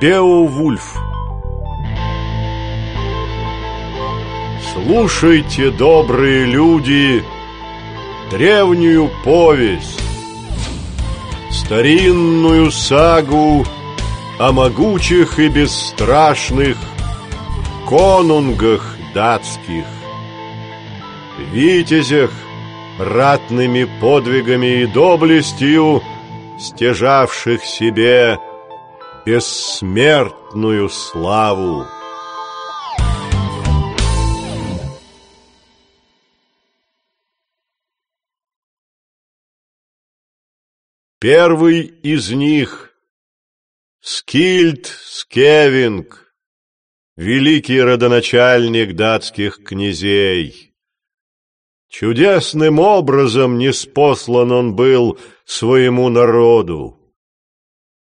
Беовульф. Слушайте, добрые люди, древнюю повесть, старинную сагу о могучих и бесстрашных конунгах датских, витязях, ратными подвигами и доблестью, стяжавших себе бессмертную славу. Первый из них — Скильд Скевинг, великий родоначальник датских князей. Чудесным образом неспослан он был своему народу.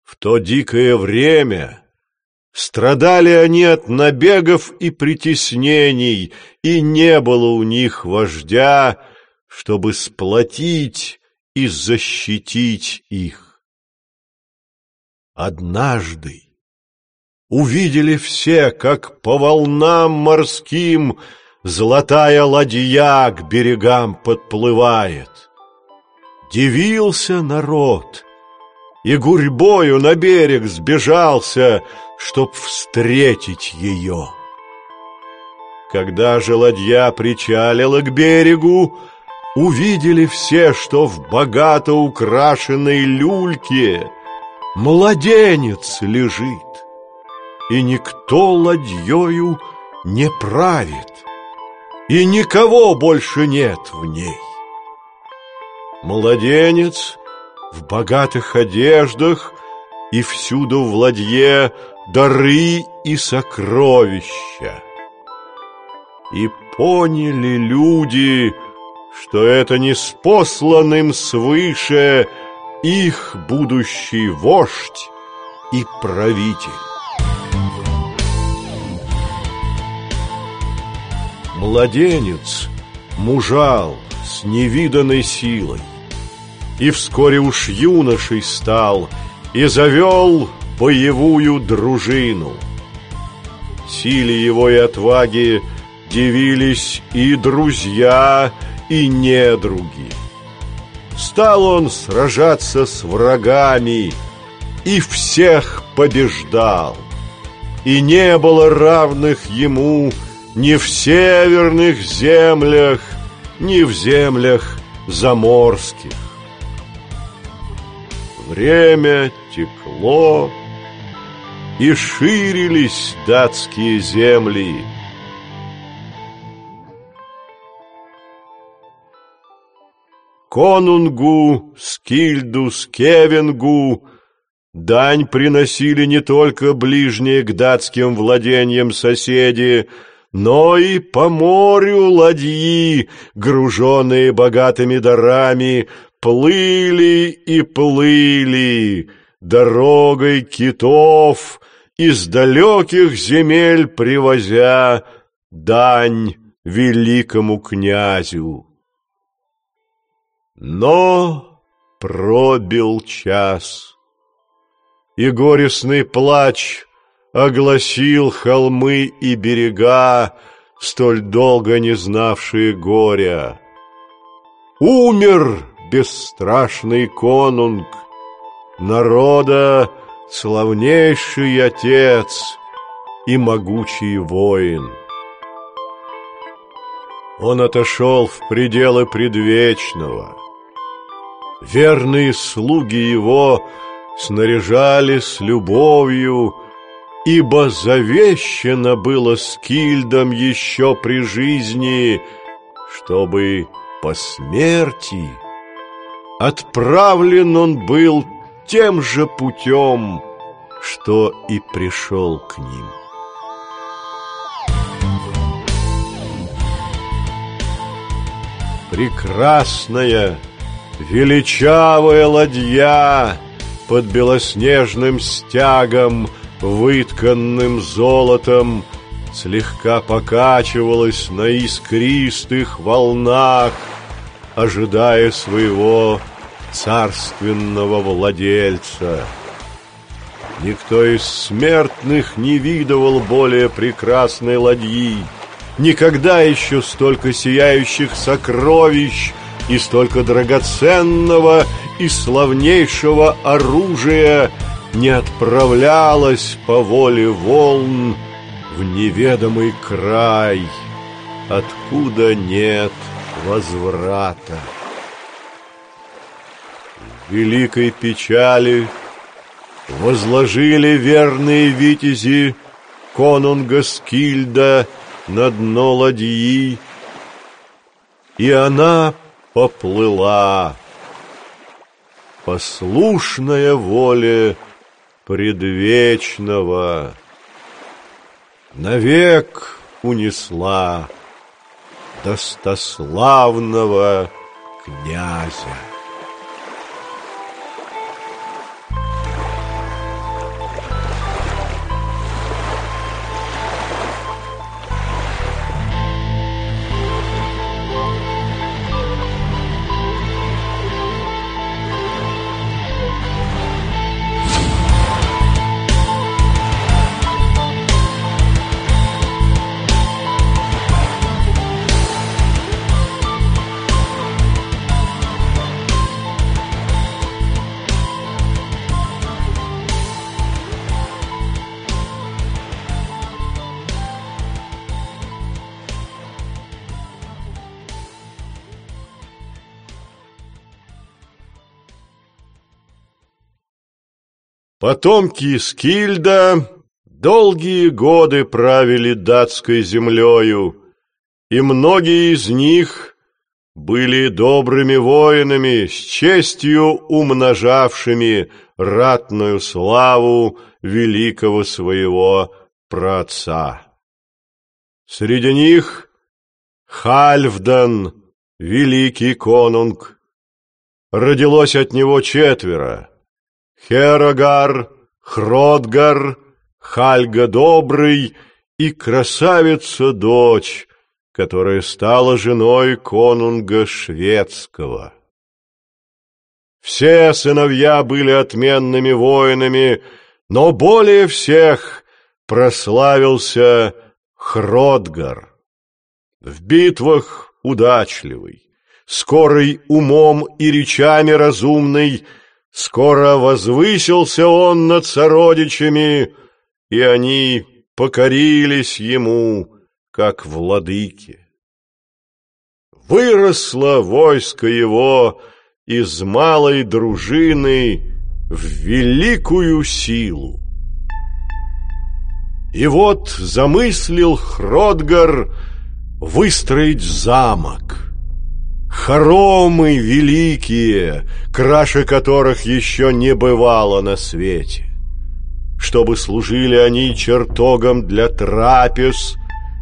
В то дикое время страдали они от набегов и притеснений, и не было у них вождя, чтобы сплотить и защитить их. Однажды увидели все, как по волнам морским золотая ладья к берегам подплывает. Дивился народ и гурьбою на берег сбежался, чтоб встретить ее. Когда же ладья причалила к берегу, увидели все, что в богато украшенной люльке младенец лежит, и никто ладьёю не правит, и никого больше нет в ней. Младенец в богатых одеждах и всюду в ладье дары и сокровища. И поняли люди, что это не спосланным свыше их будущий вождь и правитель. Младенец мужал с невиданной силой, и вскоре уж юношей стал, и завел боевую дружину. Силе его и отваге дивились и друзья, и недруги. Стал он сражаться с врагами и всех побеждал. И не было равных ему ни в северных землях, ни в землях заморских. Время текло, и ширились датские земли, Конунгу, Скильду, Скевингу дань приносили не только ближние к датским владениям соседи, но и по морю ладьи, груженные богатыми дарами, плыли и плыли дорогой китов из далеких земель привозя дань великому князю. Но пробил час, и горестный плач огласил холмы и берега, столь долго не знавшие горя. Умер бесстрашный конунг, народа славнейший отец и могучий воин. Он отошел в пределы предвечного — Верные слуги его снаряжали с любовью, Ибо завещено было Скильдом еще при жизни, Чтобы по смерти отправлен он был тем же путем, Что и пришел к ним. Прекрасная Величавая ладья под белоснежным стягом, вытканным золотом, слегка покачивалась на искристых волнах, ожидая своего царственного владельца. Никто из смертных не видывал более прекрасной ладьи. Никогда еще столько сияющих сокровищ и столько драгоценного и славнейшего оружия не отправлялось по воле волн в неведомый край, откуда нет возврата. В великой печали возложили верные витязи конунга Скильда на дно ладьи, и она поплыла, послушная воле предвечного, навек унесла достославного князя. Потомки Скильда долгие годы правили датской землею, и многие из них были добрыми воинами, с честью умножавшими ратную славу великого своего праотца. Среди них Хальфдан, великий конунг. Родилось от него четверо. Херогар, Хродгар, Хальга Добрый и красавица-дочь, которая стала женой конунга шведского. Все сыновья были отменными воинами, но более всех прославился Хродгар. В битвах удачливый, скорый умом и речами разумный, Скоро возвысился он над сородичами, и они покорились ему, как владыке. Выросло войско его из малой дружины в великую силу. И вот замыслил Хродгар выстроить замок — хоромы великие, краше которых еще не бывало на свете. Чтобы служили они чертогом для трапез,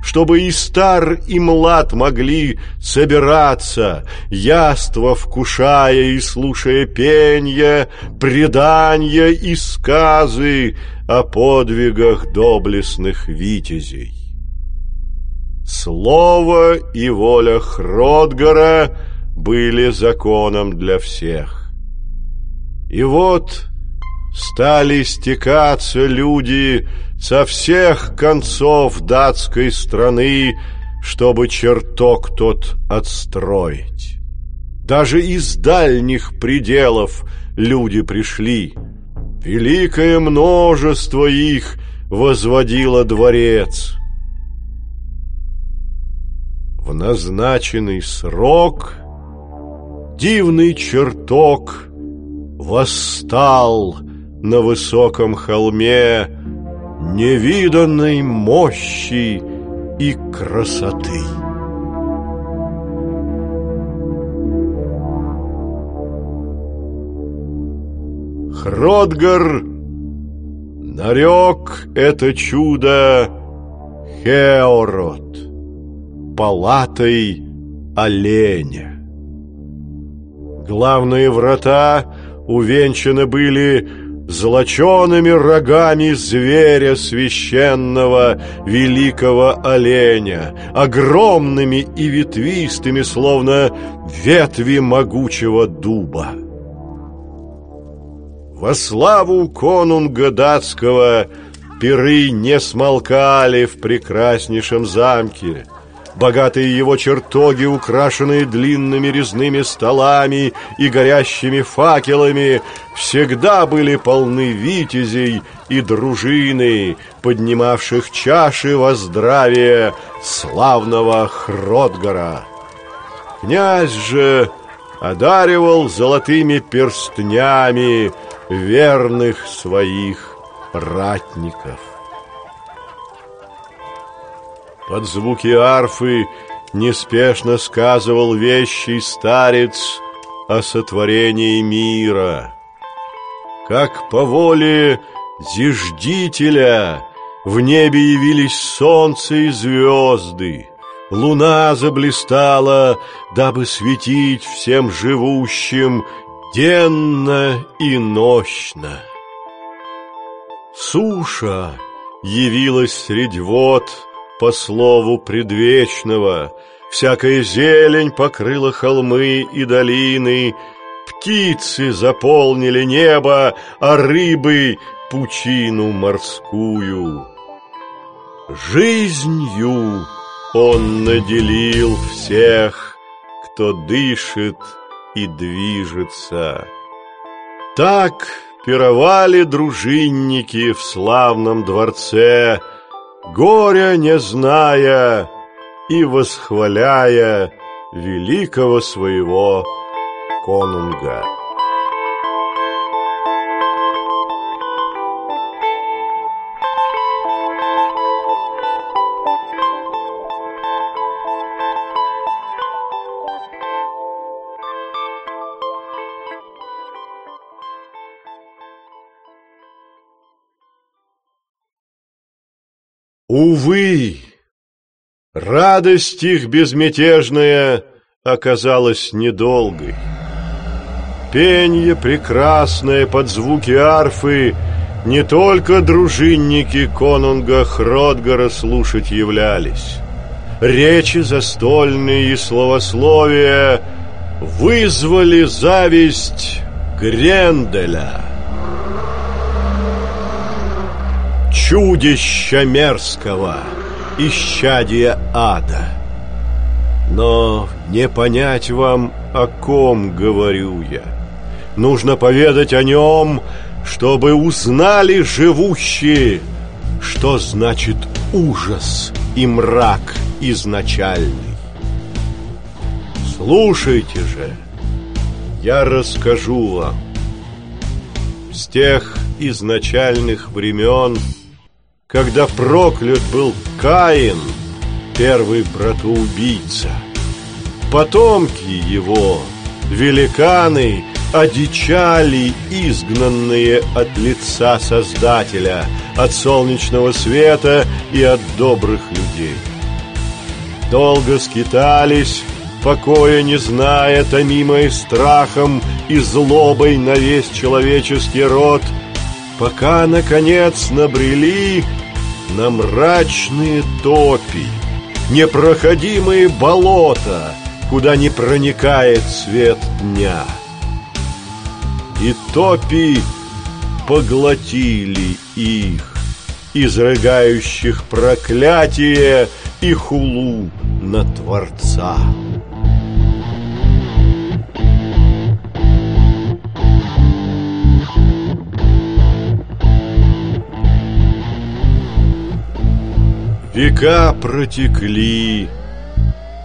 чтобы и стар, и млад могли собираться, яство вкушая и слушая пенье, предания и сказы о подвигах доблестных витязей. Слово и воля Хродгара были законом для всех. И вот стали стекаться люди со всех концов датской страны, чтобы чертог тот отстроить. Даже из дальних пределов люди пришли. Великое множество их возводило дворец — в назначенный срок дивный чертог восстал на высоком холме невиданной мощи и красоты. Хродгар нарек это чудо Хеорот палатой оленя. Главные врата увенчаны были золочеными рогами зверя священного великого оленя, огромными и ветвистыми, словно ветви могучего дуба. Во славу конунга датского пиры не смолкали в прекраснейшем замке. Богатые его чертоги, украшенные длинными резными столами и горящими факелами, всегда были полны витязей и дружины, поднимавших чаши во здравие славного Хродгара. Князь же одаривал золотыми перстнями верных своих ратников. Под звуки арфы неспешно сказывал вещий старец о сотворении мира. Как по воле зиждителя в небе явились солнце и звезды, Луна заблистала, дабы светить всем живущим денно и нощно. Суша явилась средь вод, по слову предвечного, Всякая зелень покрыла холмы и долины, Птицы заполнили небо, а рыбы — пучину морскую. Жизнью он наделил всех, кто дышит и движется. Так пировали дружинники в славном дворце — горя не зная и восхваляя великого своего конунга. Увы, радость их безмятежная оказалась недолгой. Пенье прекрасное под звуки арфы не только дружинники конунга Хродгара слушать являлись. Речи застольные и словословия вызвали зависть Гренделя. Чудища мерзкого, исчадия ада. Но не понять вам, о ком говорю я. Нужно поведать о нем, чтобы узнали живущие, что значит ужас и мрак изначальный. Слушайте же, я расскажу вам. С тех изначальных времен когда проклят был Каин, первый братоубийца. Потомки его, великаны, одичали, изгнанные от лица Создателя, от солнечного света и от добрых людей. Долго скитались, покоя не зная, томимые страхом и злобой на весь человеческий род, пока, наконец, набрели на мрачные топи, непроходимые болота, куда не проникает свет дня. И топи поглотили их, изрыгающих проклятие и хулу на Творца. Века протекли,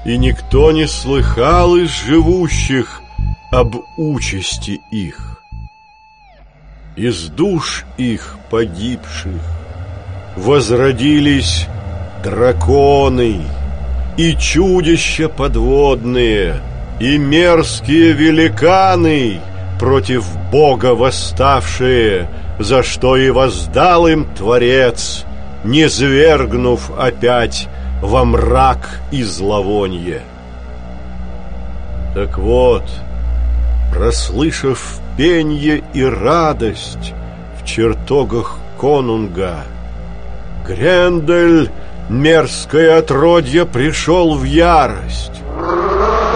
и никто не слыхал из живущих об участи их. Из душ их погибших возродились драконы и чудища подводные, и мерзкие великаны, против Бога восставшие, за что и воздал им Творец — не свергнув опять во мрак и зловонье. Так вот, прослышав пенье и радость в чертогах конунга, Грендель, мерзкое отродье, пришел в ярость.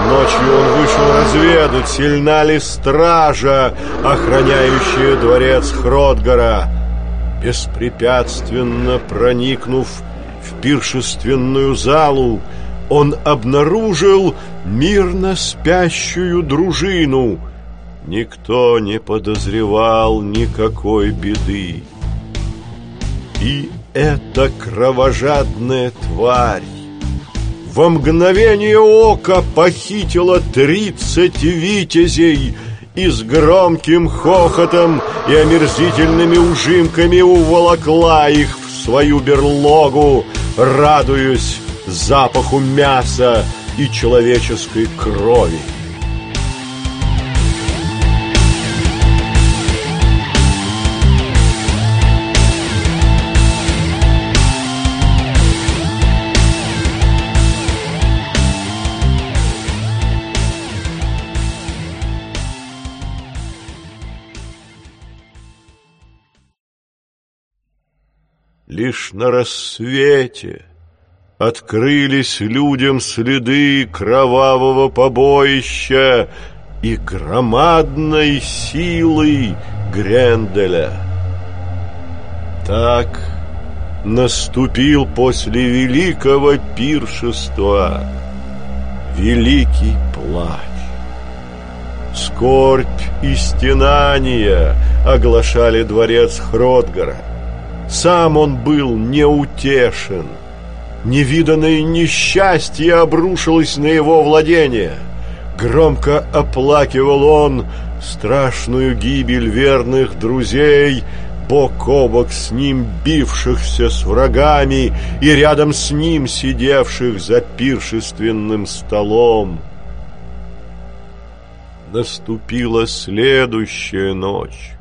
Ночью он вышел разведать, сильна ли стража, охраняющая дворец Хродгара. Беспрепятственно проникнув в пиршественную залу, он обнаружил мирно спящую дружину. Никто не подозревал никакой беды. И эта кровожадная тварь во мгновение ока похитила тридцать витязей и с громким хохотом и омерзительными ужимками уволокла их в свою берлогу, радуясь запаху мяса и человеческой крови. Лишь на рассвете открылись людям следы кровавого побоища и громадной силы Гренделя. Так наступил после великого пиршества великий плач. Скорбь и стенания оглашали дворец Хродгара. Сам он был неутешен – Невиданное несчастье обрушилось на его владение. Громко оплакивал он страшную гибель верных друзей, бок о бок с ним бившихся с врагами и рядом с ним сидевших за пиршественным столом. Наступила следующая ночь.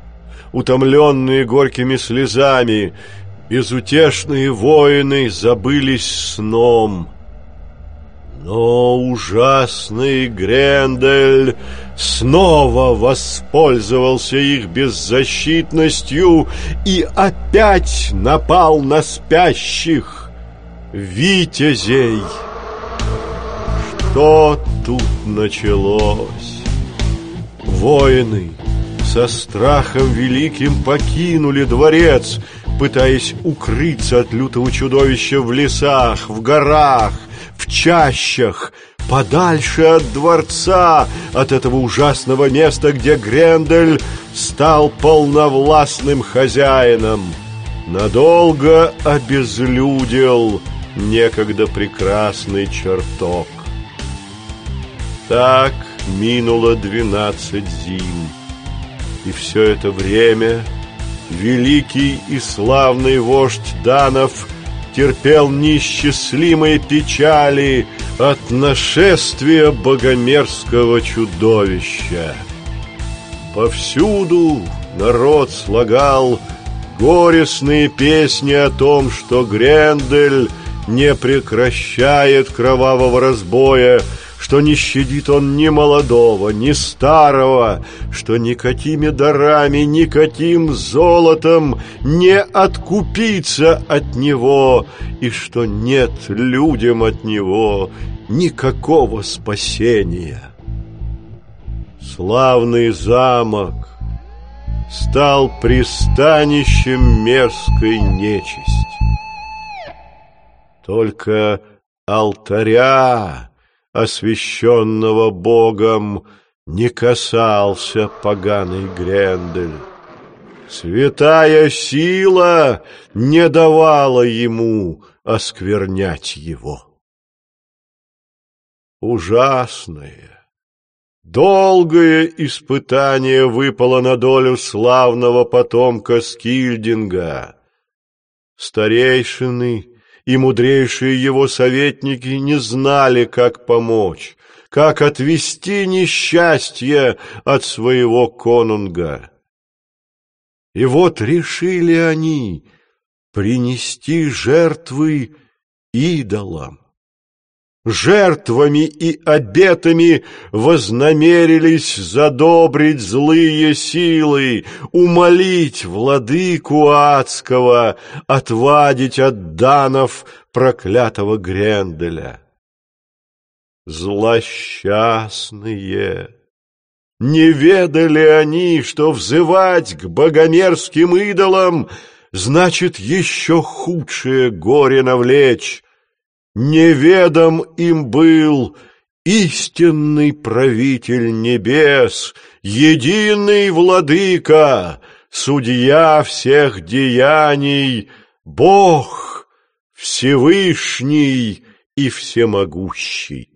Утомленные горькими слезами, Безутешные воины забылись сном. Но ужасный Грендель снова воспользовался их беззащитностью и опять напал на спящих витязей. Что тут началось? Воины со страхом великим покинули дворец — пытаясь укрыться от лютого чудовища в лесах, в горах, в чащах, подальше от дворца, от этого ужасного места, где Грендель стал полновластным хозяином. Надолго обезлюдил некогда прекрасный чертог. Так минуло двенадцать зим, и все это время великий и славный вождь Данов терпел неисчислимые печали от нашествия богомерзкого чудовища. Повсюду народ слагал горестные песни о том, что Грендель не прекращает кровавого разбоя, что не щадит он ни молодого, ни старого, что никакими дарами, никаким золотом не откупиться от него, и что нет людям от него никакого спасения. Славный замок стал пристанищем мерзкой нечисти. Только алтаря освященного Богом, не касался поганый Грендель. Святая сила не давала ему осквернять его. Ужасное, долгое испытание выпало на долю славного потомка Скильдинга. Старейшины и мудрейшие его советники не знали, как помочь, как отвести несчастье от своего конунга. И вот решили они принести жертвы идолам жертвами и обетами вознамерились задобрить злые силы, умолить владыку адского отвадить от данов проклятого Гренделя. злосчастные. Не ведали они, что взывать к богомерзким идолам значит еще худшее горе навлечь. Неведом им был истинный правитель небес, единый владыка, судья всех деяний, Бог Всевышний и Всемогущий.